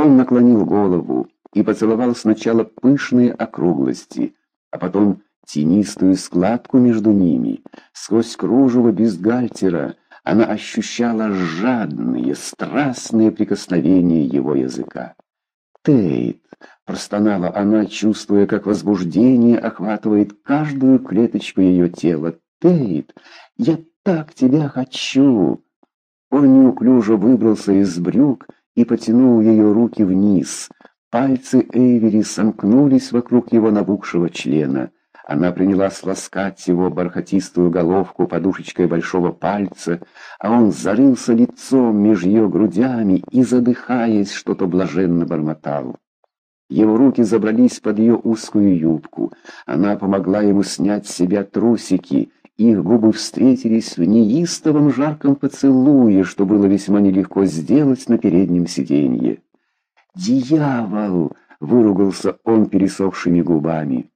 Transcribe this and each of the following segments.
Он наклонил голову и поцеловал сначала пышные округлости, а потом тенистую складку между ними. Сквозь кружево бюстгальтера она ощущала жадные, страстные прикосновения его языка. «Тейт!» — простонала она, чувствуя, как возбуждение охватывает каждую клеточку ее тела. «Тейт! Я так тебя хочу!» Он неуклюже выбрался из брюк и потянул ее руки вниз. Пальцы Эйвери сомкнулись вокруг его набухшего члена. Она принялась ласкать его бархатистую головку подушечкой большого пальца, а он зарылся лицом меж ее грудями и, задыхаясь, что-то блаженно бормотал. Его руки забрались под ее узкую юбку. Она помогла ему снять с себя трусики. Их губы встретились в неистовом жарком поцелуе, что было весьма нелегко сделать на переднем сиденье. «Дьявол!» — выругался он пересохшими губами.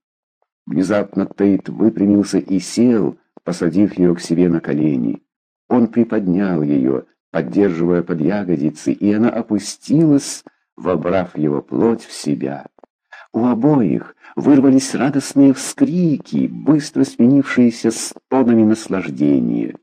Внезапно Тейт выпрямился и сел, посадив ее к себе на колени. Он приподнял ее, поддерживая под ягодицы, и она опустилась, вобрав его плоть в себя. У обоих вырвались радостные вскрики, быстро сменившиеся стонами наслаждения.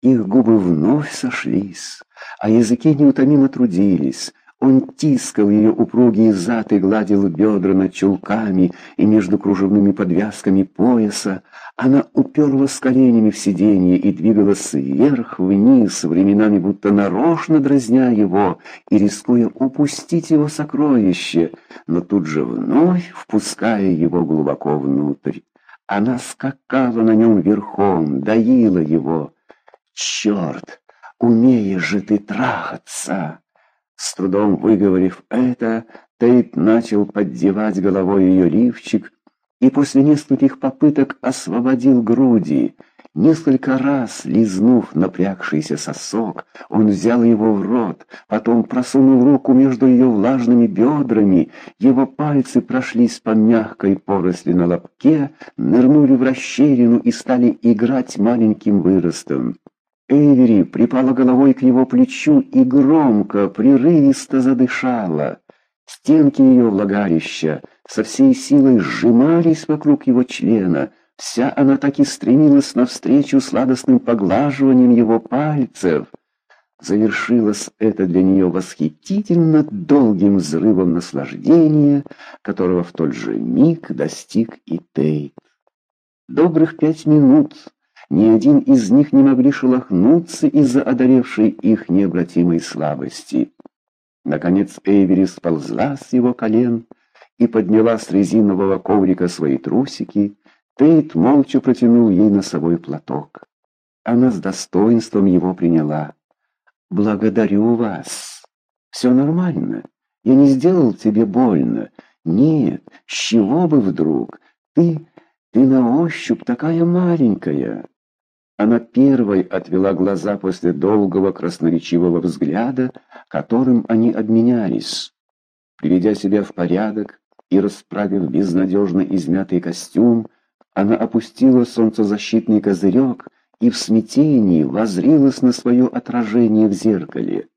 Их губы вновь сошлись, а языки неутомимо трудились, он тискал ее упругие зад и гладил бедра над чулками и между кружевными подвязками пояса. Она уперлась коленями в сиденье и двигалась вверх-вниз, временами будто нарочно дразня его и рискуя упустить его сокровище, но тут же вновь впуская его глубоко внутрь. Она скакала на нем верхом, доила его. «Черт, умеешь же ты трахаться!» С трудом выговорив это, Тейт начал поддевать головой ее лифчик и после нескольких попыток освободил груди. Несколько раз, лизнув напрягшийся сосок, он взял его в рот, потом просунул руку между ее влажными бедрами, его пальцы прошлись по мягкой поросли на лобке, нырнули в расщелину и стали играть маленьким выростом. Эйвери припала головой к его плечу и громко, прерывисто задышала. Стенки ее влагалища со всей силой сжимались вокруг его члена. Вся она так и стремилась навстречу сладостным поглаживанием его пальцев. Завершилось это для нее восхитительно долгим взрывом наслаждения, которого в тот же миг достиг и Тейт. Добрых пять минут ни один из них не могли шелохнуться из-за одаревшей их необратимой слабости. Наконец Эйвери сползла с его колен и подняла с резинового коврика свои трусики. Тейт молча протянул ей носовой платок. Она с достоинством его приняла. «Благодарю вас. Все нормально. Я не сделал тебе больно. Нет, с чего бы вдруг? Ты, ты на ощупь такая маленькая». Она первой отвела глаза после долгого красноречивого взгляда, которым они обменялись. Приведя себя в порядок и расправив безнадежно измятый костюм, она опустила солнцезащитный козырек и в смятении возрилась на свое отражение в зеркале.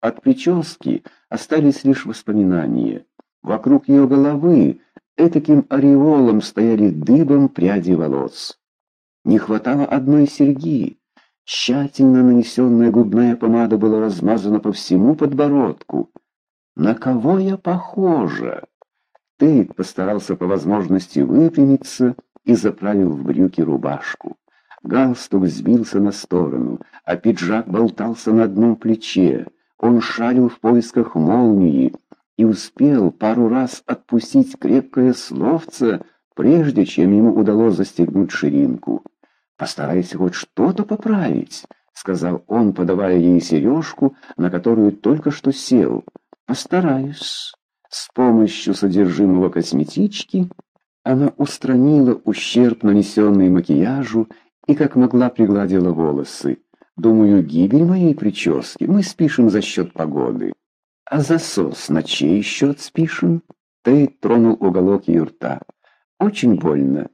От прически остались лишь воспоминания. Вокруг ее головы этаким ореолом стояли дыбом пряди волос. Не хватало одной серьги. Тщательно нанесенная губная помада была размазана по всему подбородку. На кого я похожа? Тейт постарался по возможности выпрямиться и заправил в брюки рубашку. Галстук сбился на сторону, а пиджак болтался на одном плече. Он шарил в поисках молнии и успел пару раз отпустить крепкое словце, прежде чем ему удалось застегнуть ширинку. «Постарайся хоть что-то поправить», — сказал он, подавая ей сережку, на которую только что сел. «Постараюсь». С помощью содержимого косметички она устранила ущерб, нанесенный макияжу, и как могла пригладила волосы. «Думаю, гибель моей прически мы спишем за счет погоды». «А засос на чей счет спишем?» Ты тронул уголок ее рта. «Очень больно».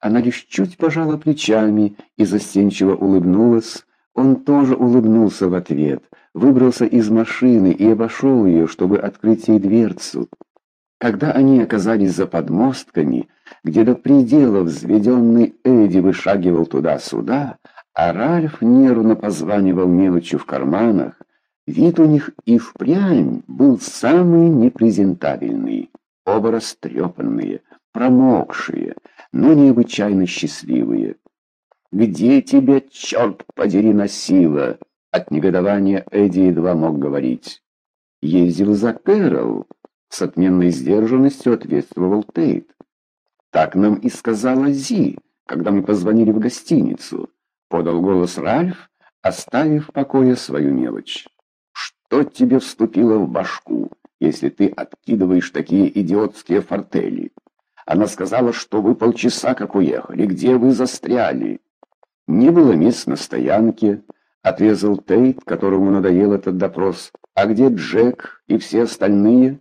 Она лишь чуть пожала плечами и застенчиво улыбнулась. Он тоже улыбнулся в ответ, выбрался из машины и обошел ее, чтобы открыть ей дверцу. Когда они оказались за подмостками, где до предела взведенный Эдди вышагивал туда-сюда, а Ральф нервно позванивал мелочью в карманах, вид у них и впрямь был самый непрезентабельный. Оба растрепанные, промокшие, но необычайно счастливые. «Где тебя, черт подери, носило?» От негодования Эдди едва мог говорить. «Ездил за Кэрол», — с отменной сдержанностью ответствовал Тейт. «Так нам и сказала Зи, когда мы позвонили в гостиницу», — подал голос Ральф, оставив в покое свою мелочь. «Что тебе вступило в башку, если ты откидываешь такие идиотские фортели?» Она сказала, что вы полчаса как уехали. Где вы застряли? Не было мест на стоянке, отрезал Тейт, которому надоел этот допрос. А где Джек и все остальные?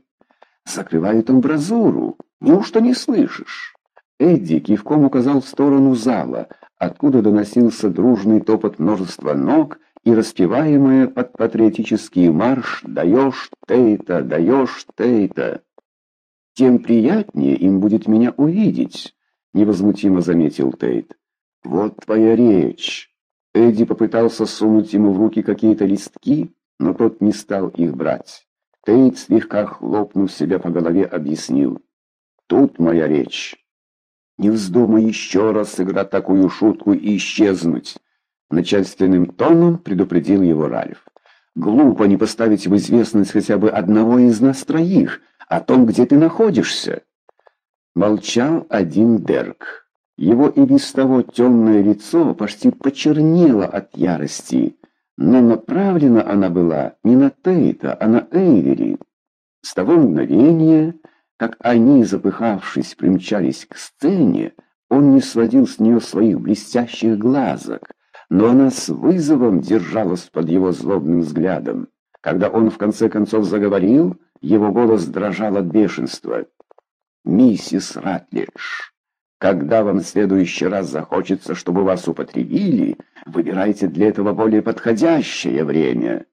Закрывают амбразуру. Неужто не слышишь? Эдди кивком указал в сторону зала, откуда доносился дружный топот множества ног и распеваемое под патриотический марш «Даешь Тейта, даешь Тейта» тем приятнее им будет меня увидеть», — невозмутимо заметил Тейт. «Вот твоя речь». Эдди попытался сунуть ему в руки какие-то листки, но тот не стал их брать. Тейт, слегка хлопнув себя по голове, объяснил. «Тут моя речь. Не вздумай еще раз сыграть такую шутку и исчезнуть». Начальственным тоном предупредил его Ральф. «Глупо не поставить в известность хотя бы одного из нас троих», о том, где ты находишься. Молчал один Дерк. Его и без того темное лицо почти почернело от ярости, но направлена она была не на Тейта, а на Эйвери. С того мгновения, как они, запыхавшись, примчались к сцене, он не сводил с нее своих блестящих глазок, но она с вызовом держалась под его злобным взглядом. Когда он в конце концов заговорил, его голос дрожал от бешенства. «Миссис Ратлидж, когда вам в следующий раз захочется, чтобы вас употребили, выбирайте для этого более подходящее время».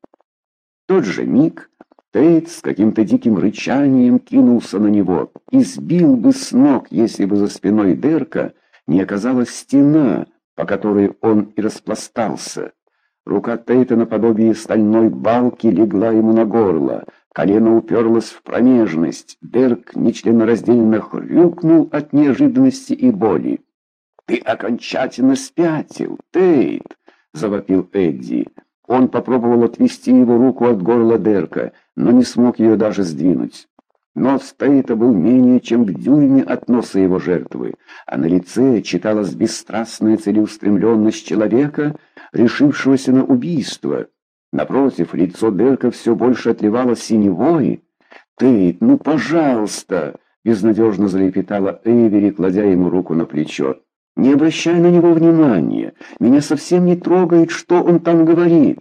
В тот же миг Тейт с каким-то диким рычанием кинулся на него и сбил бы с ног, если бы за спиной Дерка не оказалась стена, по которой он и распластался. Рука Тейта наподобие стальной балки легла ему на горло, колено уперлось в промежность, Берг нечленораздельно хрюкнул от неожиданности и боли. «Ты окончательно спятил, Тейт!» — завопил Эдди. Он попробовал отвести его руку от горла Дерка, но не смог ее даже сдвинуть. Нос Тейта был менее чем в дюйме от носа его жертвы, а на лице читалась бесстрастная целеустремленность человека, решившегося на убийство. Напротив, лицо Дерка все больше отливало синевой. «Тейт, ну, пожалуйста!» — безнадежно залепетала Эйвери, кладя ему руку на плечо. «Не обращай на него внимания. Меня совсем не трогает, что он там говорит».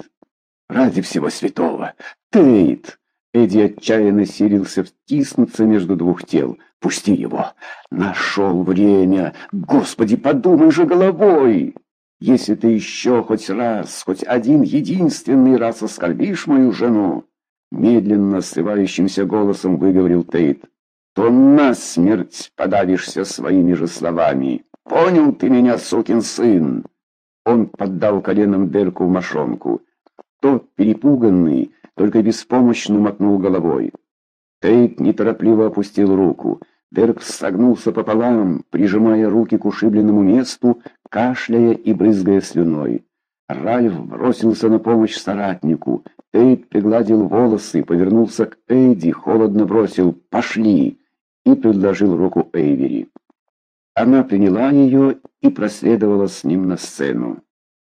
«Ради всего святого! Тейт!» Эдди отчаянно силился втиснуться между двух тел. «Пусти его! Нашел время! Господи, подумай же головой!» Если ты еще хоть раз, хоть один единственный раз оскорбишь мою жену, медленно срывающимся голосом выговорил Тейт, то насмерть подавишься своими же словами. Понял ты меня, сукин сын? Он поддал коленом Дерку в мошонку. Тот, перепуганный, только беспомощно мотнул головой. Тейт неторопливо опустил руку. Дерк согнулся пополам, прижимая руки к ушибленному месту, кашляя и брызгая слюной. Ральф бросился на помощь соратнику. Эйд пригладил волосы, повернулся к Эйди, холодно бросил «Пошли!» и предложил руку Эйвери. Она приняла ее и проследовала с ним на сцену.